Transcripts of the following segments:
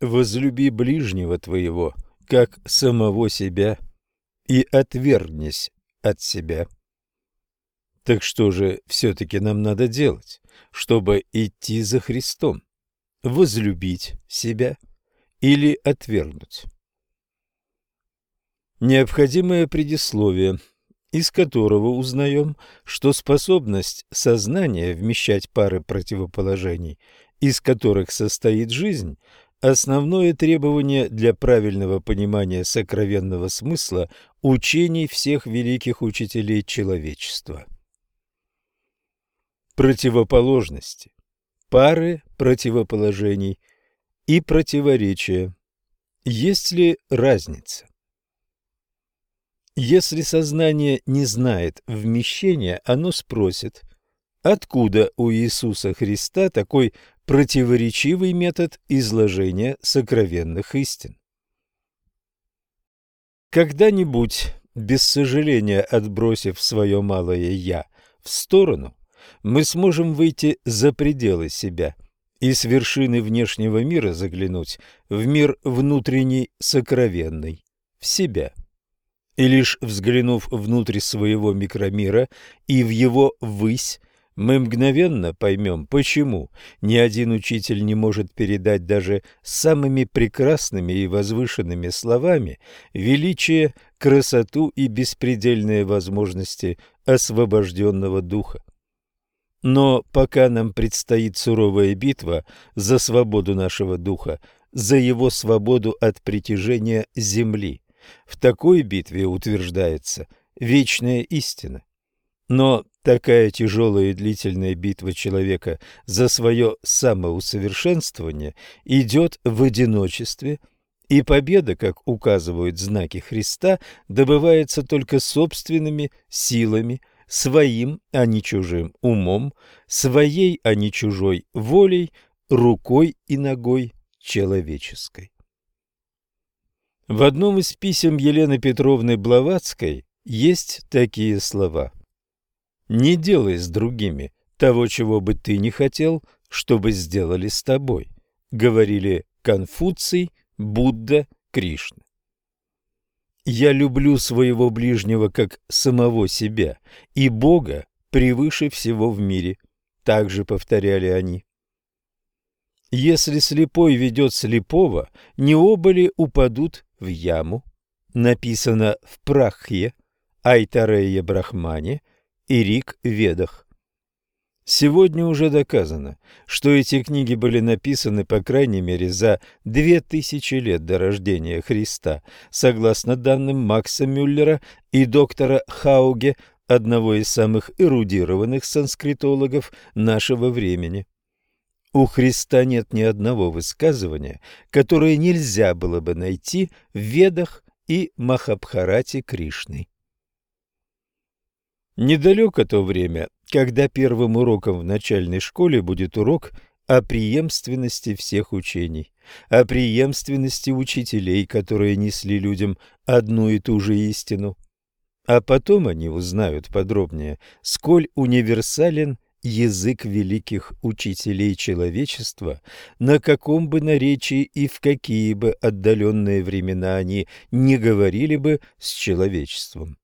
возлюби ближнего твоего, как самого себя, и отвергнись от себя. Так что же все-таки нам надо делать, чтобы идти за Христом? Возлюбить себя или отвергнуть? Необходимое предисловие, из которого узнаем, что способность сознания вмещать пары противоположений, из которых состоит жизнь, основное требование для правильного понимания сокровенного смысла учений всех великих учителей человечества. Противоположности, пары противоположений и противоречия. Есть ли разница? Если сознание не знает вмещения, оно спросит, откуда у Иисуса Христа такой противоречивый метод изложения сокровенных истин. Когда-нибудь, без сожаления отбросив свое малое «я» в сторону, мы сможем выйти за пределы себя и с вершины внешнего мира заглянуть в мир внутренний сокровенный, в себя. И лишь взглянув внутрь своего микромира и в его высь, мы мгновенно поймем, почему ни один учитель не может передать даже самыми прекрасными и возвышенными словами величие, красоту и беспредельные возможности освобожденного духа. Но пока нам предстоит суровая битва за свободу нашего духа, за его свободу от притяжения земли, в такой битве утверждается вечная истина. Но такая тяжелая и длительная битва человека за свое самоусовершенствование идет в одиночестве, и победа, как указывают знаки Христа, добывается только собственными силами, своим, а не чужим умом, своей, а не чужой волей, рукой и ногой человеческой. В одном из писем Елены Петровны Блаватской есть такие слова – не делай с другими того, чего бы ты не хотел, чтобы сделали с тобой, говорили Конфуций, Будда, Кришна. Я люблю своего ближнего как самого себя, и Бога превыше всего в мире, также повторяли они. Если слепой ведет слепого, не оба ли упадут в яму? Написано в Прахье, Айтарея Брахмане – и Рик Ведах. Сегодня уже доказано, что эти книги были написаны по крайней мере за две тысячи лет до рождения Христа, согласно данным Макса Мюллера и доктора Хауге, одного из самых эрудированных санскритологов нашего времени. У Христа нет ни одного высказывания, которое нельзя было бы найти в Ведах и Махабхарате Кришны. Недалеко то время, когда первым уроком в начальной школе будет урок о преемственности всех учений, о преемственности учителей, которые несли людям одну и ту же истину. А потом они узнают подробнее, сколь универсален язык великих учителей человечества, на каком бы наречии и в какие бы отдаленные времена они не говорили бы с человечеством.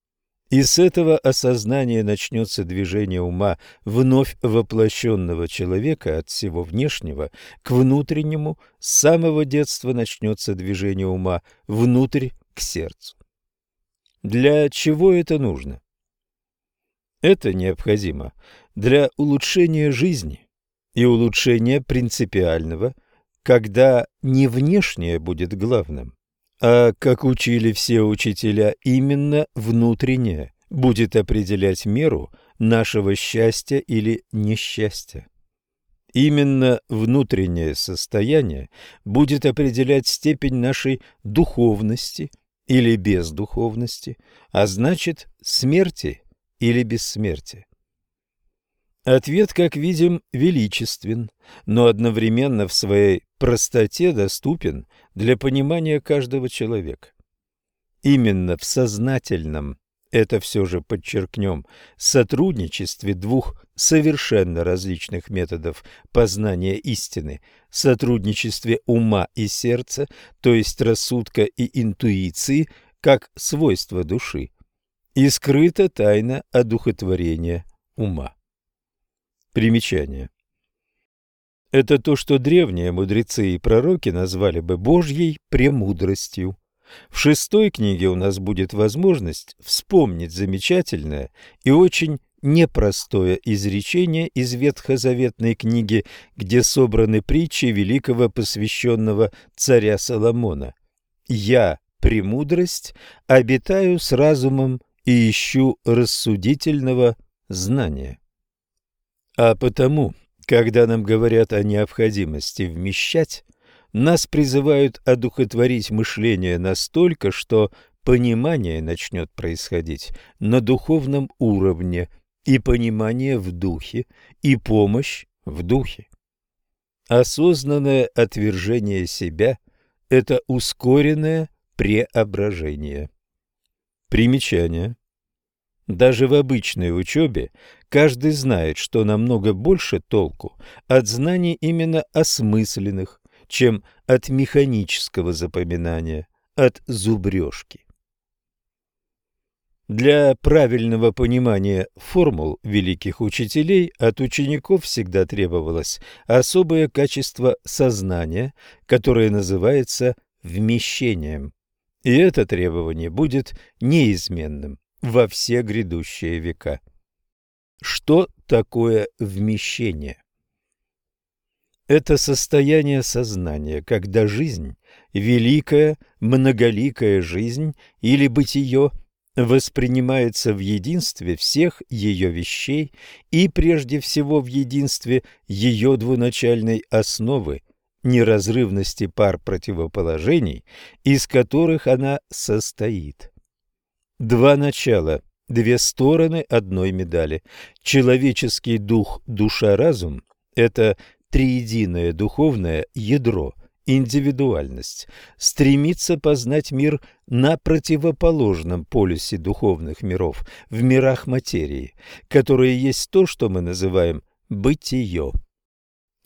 И с этого осознания начнется движение ума вновь воплощенного человека от всего внешнего к внутреннему, с самого детства начнется движение ума внутрь к сердцу. Для чего это нужно? Это необходимо для улучшения жизни и улучшения принципиального, когда не внешнее будет главным, а, как учили все учителя, именно внутреннее будет определять меру нашего счастья или несчастья. Именно внутреннее состояние будет определять степень нашей духовности или бездуховности, а значит смерти или бессмертия. Ответ, как видим, величествен, но одновременно в своей простоте доступен для понимания каждого человека. Именно в сознательном это все же подчеркнем, сотрудничестве двух совершенно различных методов познания истины, сотрудничестве ума и сердца, то есть рассудка и интуиции, как свойства души, и скрыта тайна одухотворения ума. Примечание. Это то, что древние мудрецы и пророки назвали бы Божьей премудростью. В шестой книге у нас будет возможность вспомнить замечательное и очень непростое изречение из ветхозаветной книги, где собраны притчи великого посвященного царя Соломона. «Я, премудрость, обитаю с разумом и ищу рассудительного знания». А потому, когда нам говорят о необходимости вмещать, нас призывают одухотворить мышление настолько, что понимание начнет происходить на духовном уровне, и понимание в духе, и помощь в духе. Осознанное отвержение себя – это ускоренное преображение. Примечание. Даже в обычной учебе каждый знает, что намного больше толку от знаний именно осмысленных, чем от механического запоминания, от зубрежки. Для правильного понимания формул великих учителей от учеников всегда требовалось особое качество сознания, которое называется вмещением. И это требование будет неизменным во все грядущие века. Что такое вмещение? Это состояние сознания, когда жизнь, великая, многоликая жизнь или бытие воспринимается в единстве всех ее вещей и прежде всего в единстве ее двуначальной основы, неразрывности пар противоположений, из которых она состоит. Два начала, две стороны одной медали. Человеческий дух, душа, разум – это триединое духовное ядро, индивидуальность, стремится познать мир на противоположном полюсе духовных миров, в мирах материи, которые есть то, что мы называем бытие.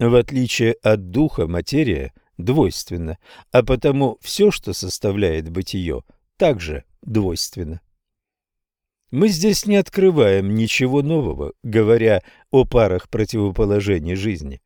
В отличие от духа, материя двойственна, а потому все, что составляет бытие, также двойственно. Мы здесь не открываем ничего нового, говоря о парах противоположений жизни.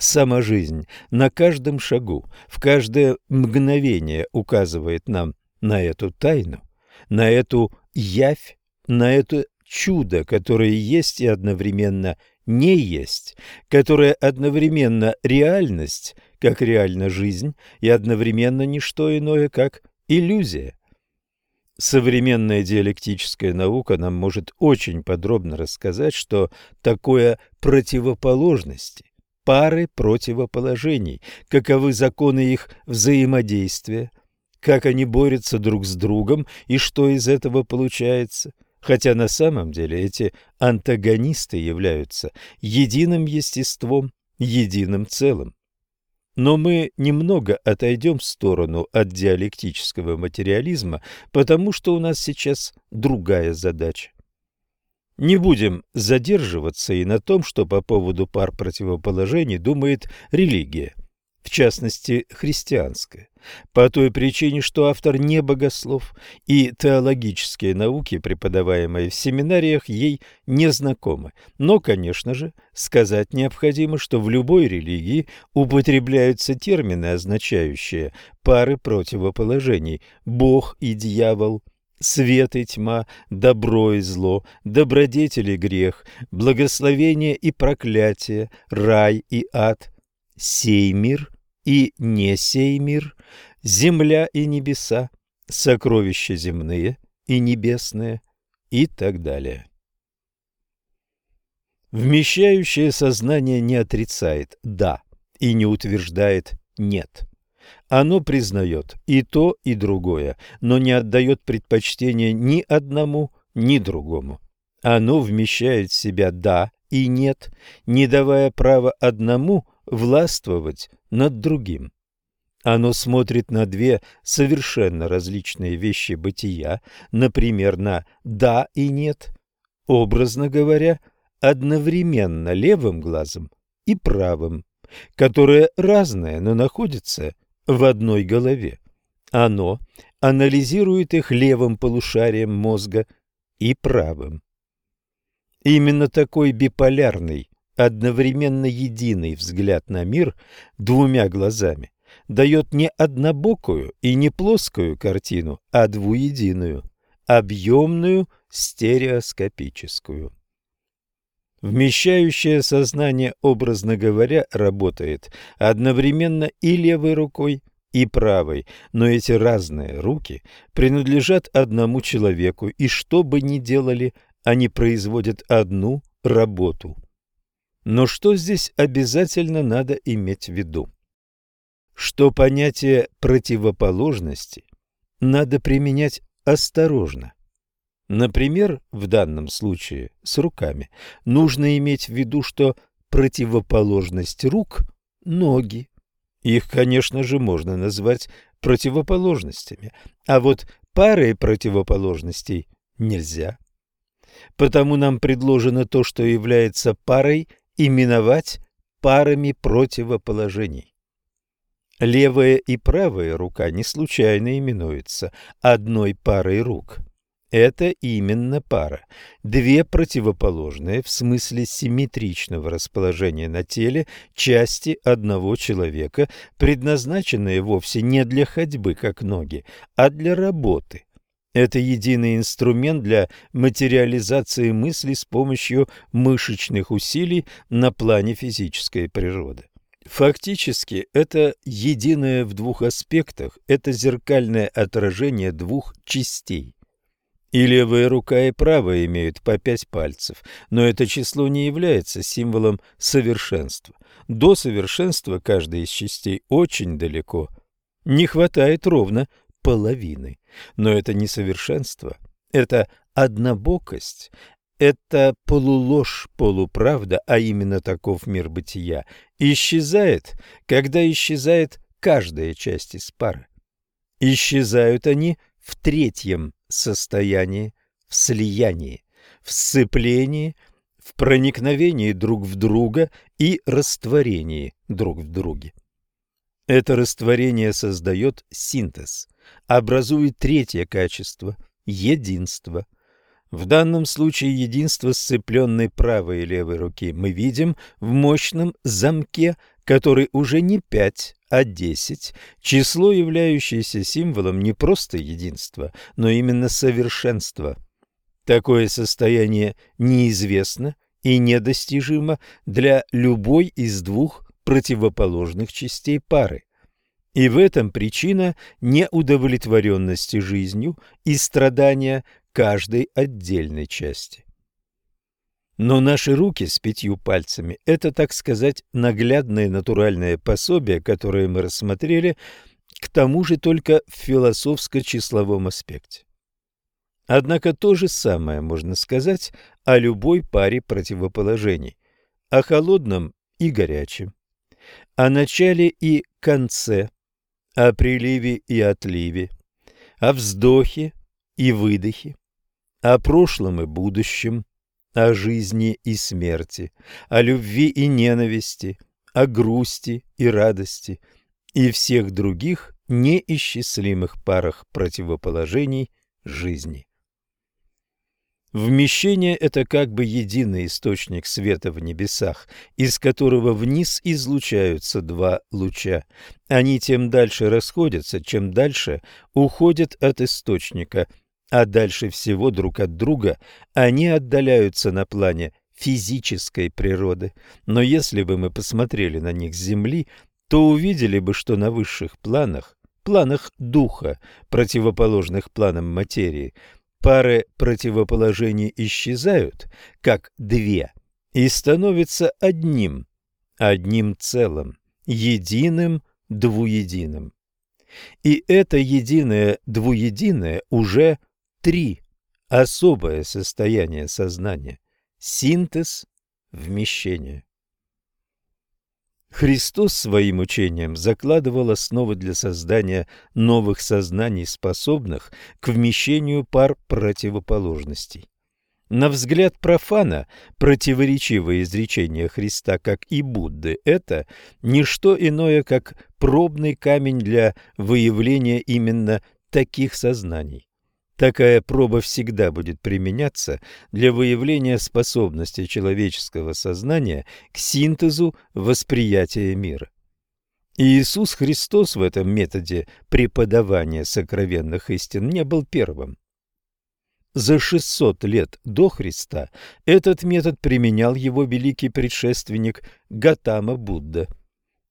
Сама жизнь на каждом шагу, в каждое мгновение указывает нам на эту тайну, на эту явь, на это чудо, которое есть и одновременно не есть, которое одновременно реальность, как реальна жизнь, и одновременно не что иное, как иллюзия. Современная диалектическая наука нам может очень подробно рассказать, что такое противоположности пары противоположений, каковы законы их взаимодействия, как они борются друг с другом и что из этого получается. Хотя на самом деле эти антагонисты являются единым естеством, единым целым. Но мы немного отойдем в сторону от диалектического материализма, потому что у нас сейчас другая задача. Не будем задерживаться и на том, что по поводу пар противоположений думает религия, в частности христианская, по той причине, что автор не богослов, и теологические науки, преподаваемые в семинариях, ей не знакомы. Но, конечно же, сказать необходимо, что в любой религии употребляются термины, означающие пары противоположений – Бог и дьявол, свет и тьма, добро и зло, добродетель и грех, благословение и проклятие, рай и ад, сей мир и не сей мир, земля и небеса, сокровища земные и небесные и так далее. Вмещающее сознание не отрицает «да» и не утверждает «нет». Оно признает и то, и другое, но не отдает предпочтения ни одному, ни другому. Оно вмещает в себя «да» и «нет», не давая права одному властвовать над другим. Оно смотрит на две совершенно различные вещи бытия, например, на «да» и «нет», образно говоря, одновременно левым глазом и правым, которые разные, но находятся в одной голове. Оно анализирует их левым полушарием мозга и правым. Именно такой биполярный, одновременно единый взгляд на мир двумя глазами дает не однобокую и не плоскую картину, а двуединую, объемную стереоскопическую. Вмещающее сознание, образно говоря, работает одновременно и левой рукой, и правой, но эти разные руки принадлежат одному человеку, и что бы ни делали, они производят одну работу. Но что здесь обязательно надо иметь в виду? Что понятие противоположности надо применять осторожно. Например, в данном случае с руками нужно иметь в виду, что противоположность рук – ноги. Их, конечно же, можно назвать противоположностями, а вот парой противоположностей нельзя. Потому нам предложено то, что является парой, именовать парами противоположений. Левая и правая рука не случайно именуются одной парой рук – это именно пара. Две противоположные, в смысле симметричного расположения на теле, части одного человека, предназначенные вовсе не для ходьбы, как ноги, а для работы. Это единый инструмент для материализации мысли с помощью мышечных усилий на плане физической природы. Фактически, это единое в двух аспектах, это зеркальное отражение двух частей. И левая рука, и правая имеют по пять пальцев, но это число не является символом совершенства. До совершенства каждой из частей очень далеко. Не хватает ровно половины. Но это не совершенство, это однобокость, это полуложь, полуправда, а именно таков мир бытия, исчезает, когда исчезает каждая часть из пары. Исчезают они в третьем состоянии, в слиянии, в сцеплении, в проникновении друг в друга и растворении друг в друге. Это растворение создает синтез, образует третье качество – единство. В данном случае единство сцепленной правой и левой руки мы видим в мощном замке, который уже не пять, а 10 – число, являющееся символом не просто единства, но именно совершенства. Такое состояние неизвестно и недостижимо для любой из двух противоположных частей пары. И в этом причина неудовлетворенности жизнью и страдания каждой отдельной части. Но наши руки с пятью пальцами – это, так сказать, наглядное натуральное пособие, которое мы рассмотрели, к тому же только в философско-числовом аспекте. Однако то же самое можно сказать о любой паре противоположений, о холодном и горячем, о начале и конце, о приливе и отливе, о вздохе и выдохе, о прошлом и будущем, о жизни и смерти, о любви и ненависти, о грусти и радости и всех других неисчислимых парах противоположений жизни. Вмещение – это как бы единый источник света в небесах, из которого вниз излучаются два луча. Они тем дальше расходятся, чем дальше уходят от источника – а дальше всего друг от друга они отдаляются на плане физической природы. Но если бы мы посмотрели на них с Земли, то увидели бы, что на высших планах, планах духа, противоположных планам материи, пары противоположений исчезают, как две, и становятся одним, одним целым, единым двуединым. И это единое двуединое уже – Три. Особое состояние сознания. Синтез вмещения. Христос своим учением закладывал основы для создания новых сознаний, способных к вмещению пар противоположностей. На взгляд профана, противоречивое изречение Христа, как и Будды, это не что иное, как пробный камень для выявления именно таких сознаний. Такая проба всегда будет применяться для выявления способности человеческого сознания к синтезу восприятия мира. И Иисус Христос в этом методе преподавания сокровенных истин не был первым. За 600 лет до Христа этот метод применял его великий предшественник Гатама Будда –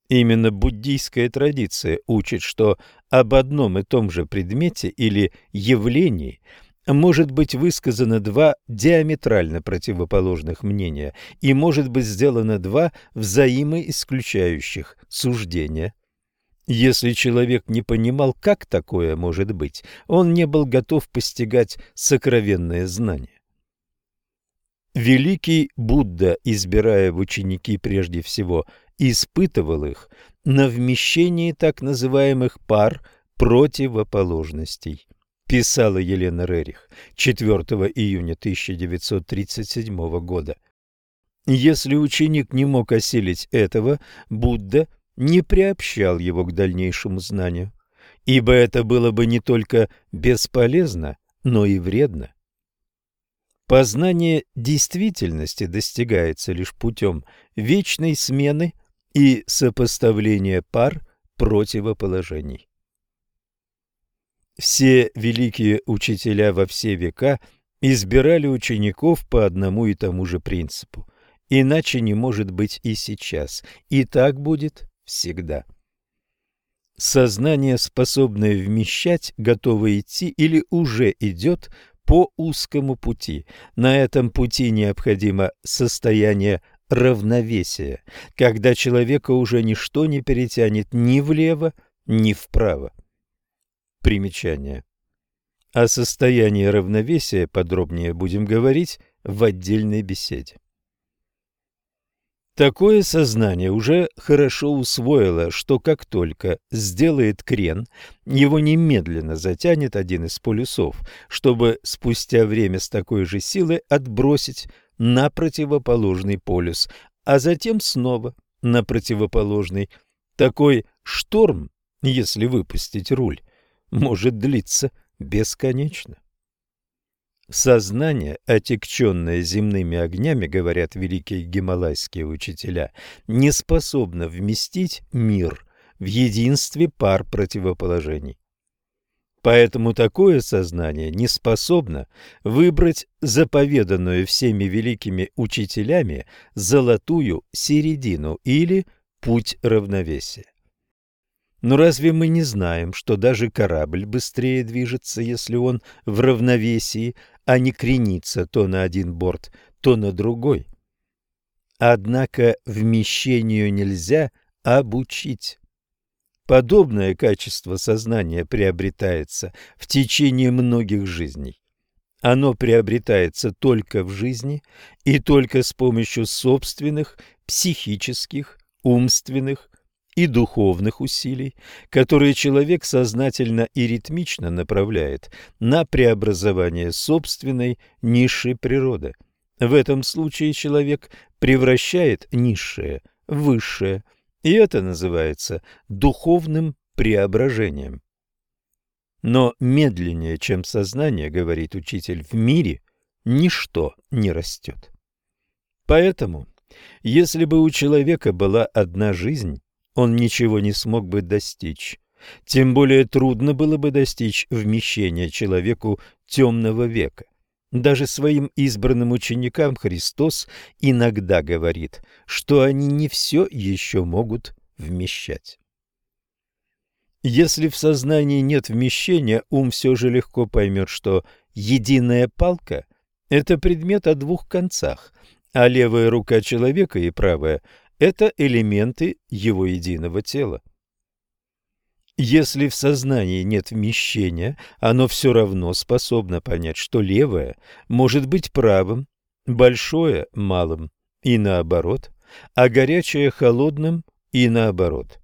Именно буддийская традиция учит, что об одном и том же предмете или явлении может быть высказано два диаметрально противоположных мнения и может быть сделано два взаимоисключающих суждения. Если человек не понимал, как такое может быть, он не был готов постигать сокровенное знание. Великий Будда, избирая в ученики прежде всего испытывал их на вмещении так называемых пар противоположностей. Писала Елена Рерих 4 июня 1937 года. Если ученик не мог осилить этого, Будда не приобщал его к дальнейшему знанию, ибо это было бы не только бесполезно, но и вредно. Познание действительности достигается лишь путем вечной смены и сопоставление пар противоположений. Все великие учителя во все века избирали учеников по одному и тому же принципу. Иначе не может быть и сейчас, и так будет всегда. Сознание, способное вмещать, готово идти или уже идет по узкому пути. На этом пути необходимо состояние равновесия, когда человека уже ничто не перетянет ни влево, ни вправо. Примечание. О состоянии равновесия подробнее будем говорить в отдельной беседе. Такое сознание уже хорошо усвоило, что как только сделает крен, его немедленно затянет один из полюсов, чтобы спустя время с такой же силой отбросить на противоположный полюс, а затем снова на противоположный. Такой шторм, если выпустить руль, может длиться бесконечно. Сознание, отекченное земными огнями, говорят великие гималайские учителя, не способно вместить мир в единстве пар противоположений. Поэтому такое сознание не способно выбрать заповеданную всеми великими учителями золотую середину или путь равновесия. Но разве мы не знаем, что даже корабль быстрее движется, если он в равновесии, а не кренится то на один борт, то на другой? Однако вмещению нельзя обучить. Подобное качество сознания приобретается в течение многих жизней. Оно приобретается только в жизни и только с помощью собственных психических, умственных и духовных усилий, которые человек сознательно и ритмично направляет на преобразование собственной низшей природы. В этом случае человек превращает низшее в высшее – и это называется духовным преображением. Но медленнее, чем сознание, говорит учитель, в мире ничто не растет. Поэтому, если бы у человека была одна жизнь, он ничего не смог бы достичь. Тем более трудно было бы достичь вмещения человеку темного века. Даже своим избранным ученикам Христос иногда говорит, что они не все еще могут вмещать. Если в сознании нет вмещения, ум все же легко поймет, что единая палка – это предмет о двух концах, а левая рука человека и правая – это элементы его единого тела. Если в сознании нет вмещения, оно все равно способно понять, что левое может быть правым, большое – малым, и наоборот, а горячее – холодным, и наоборот.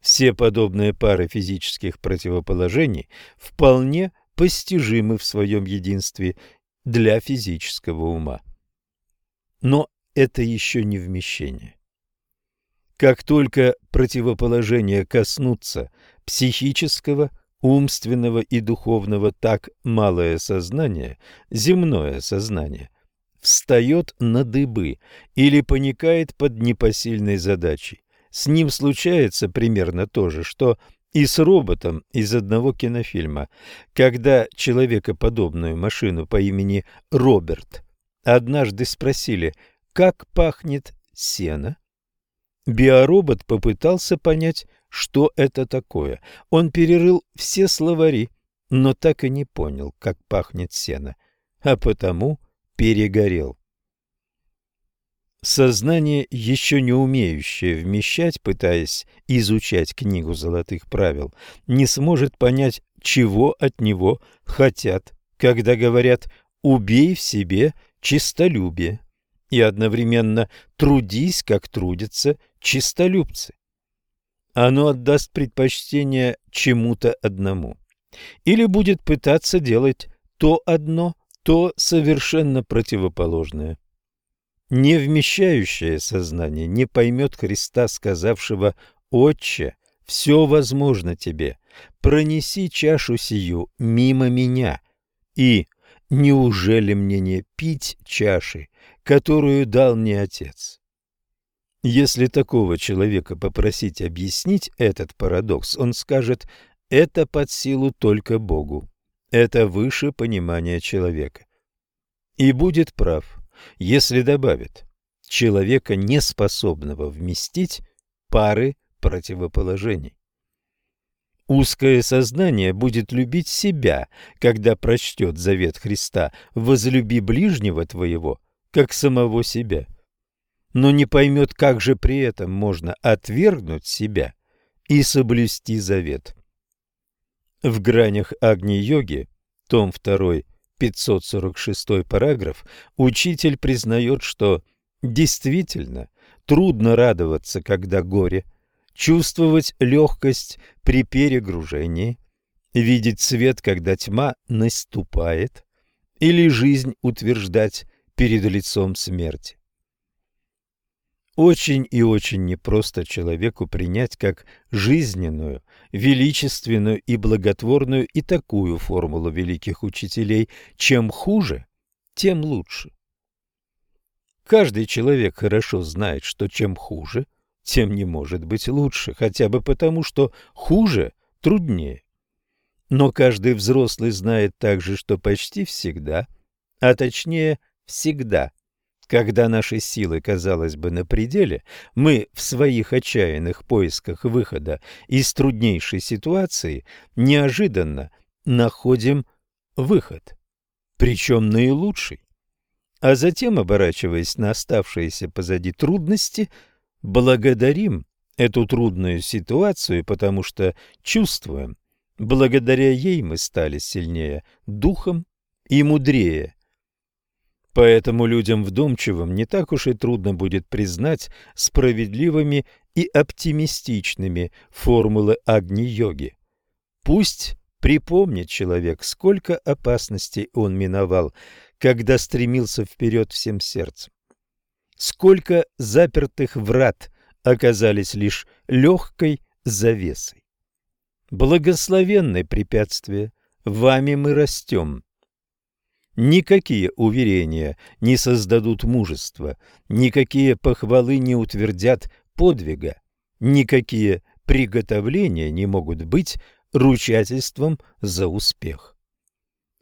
Все подобные пары физических противоположений вполне постижимы в своем единстве для физического ума. Но это еще не вмещение. Как только противоположения коснутся психического, умственного и духовного, так малое сознание, земное сознание, встает на дыбы или паникает под непосильной задачей. С ним случается примерно то же, что и с роботом из одного кинофильма, когда человекоподобную машину по имени Роберт однажды спросили, как пахнет сено, биоробот попытался понять, что это такое. Он перерыл все словари, но так и не понял, как пахнет сено, а потому перегорел. Сознание, еще не умеющее вмещать, пытаясь изучать книгу золотых правил, не сможет понять, чего от него хотят, когда говорят «убей в себе чистолюбие» и одновременно «трудись, как трудятся чистолюбцы». Оно отдаст предпочтение чему-то одному или будет пытаться делать то одно, то совершенно противоположное. Не вмещающее сознание не поймет Христа, сказавшего «Отче, все возможно тебе, пронеси чашу сию мимо меня, и неужели мне не пить чаши, которую дал мне Отец?» Если такого человека попросить объяснить этот парадокс, он скажет «это под силу только Богу, это выше понимания человека». И будет прав если добавит человека, неспособного вместить пары противоположений. Узкое сознание будет любить себя, когда прочтет завет Христа «возлюби ближнего твоего, как самого себя», но не поймет, как же при этом можно отвергнуть себя и соблюсти завет. В гранях Агни-йоги, том 2, 546 параграф, учитель признает, что действительно трудно радоваться, когда горе, чувствовать легкость при перегружении, видеть свет, когда тьма наступает, или жизнь утверждать перед лицом смерти. Очень и очень непросто человеку принять как жизненную, величественную и благотворную и такую формулу великих учителей «чем хуже, тем лучше». Каждый человек хорошо знает, что чем хуже, тем не может быть лучше, хотя бы потому, что хуже труднее. Но каждый взрослый знает также, что почти всегда, а точнее всегда, когда наши силы, казалось бы, на пределе, мы в своих отчаянных поисках выхода из труднейшей ситуации неожиданно находим выход, причем наилучший. А затем, оборачиваясь на оставшиеся позади трудности, благодарим эту трудную ситуацию, потому что чувствуем, благодаря ей мы стали сильнее духом и мудрее Поэтому людям вдумчивым не так уж и трудно будет признать справедливыми и оптимистичными формулы Агни-йоги. Пусть припомнит человек, сколько опасностей он миновал, когда стремился вперед всем сердцем. Сколько запертых врат оказались лишь легкой завесой. Благословенные препятствия, вами мы растем, Никакие уверения не создадут мужества, никакие похвалы не утвердят подвига, никакие приготовления не могут быть ручательством за успех.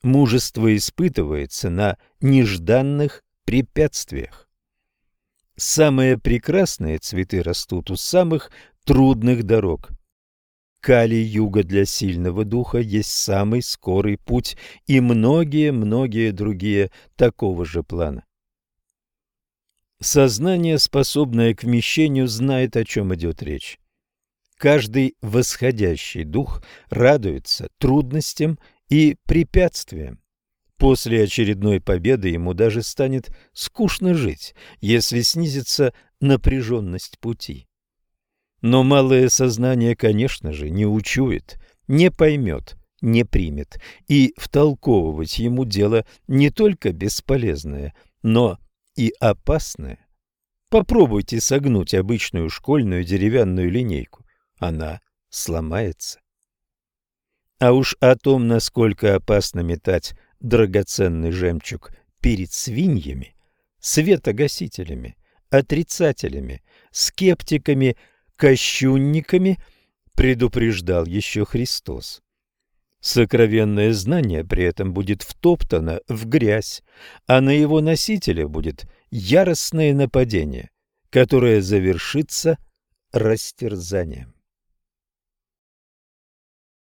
Мужество испытывается на нежданных препятствиях. Самые прекрасные цветы растут у самых трудных дорог. Кали-юга для сильного духа есть самый скорый путь и многие-многие другие такого же плана. Сознание, способное к вмещению, знает, о чем идет речь. Каждый восходящий дух радуется трудностям и препятствиям. После очередной победы ему даже станет скучно жить, если снизится напряженность пути. Но малое сознание, конечно же, не учует, не поймет, не примет, и втолковывать ему дело не только бесполезное, но и опасное. Попробуйте согнуть обычную школьную деревянную линейку, она сломается. А уж о том, насколько опасно метать драгоценный жемчуг перед свиньями, светогасителями, отрицателями, скептиками, кощунниками, предупреждал еще Христос. Сокровенное знание при этом будет втоптано в грязь, а на его носителя будет яростное нападение, которое завершится растерзанием.